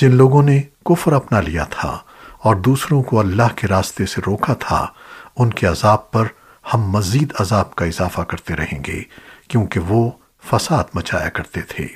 جن لوگوں نے کفر اپنا لیا تھا اور دوسروں کو اللہ کے راستے سے روکا تھا، ان کے عذاب پر ہم مزید عذاب کا اضافہ کرتے رہیں گے، کیونکہ وہ فساد مچایا کرتے تھے۔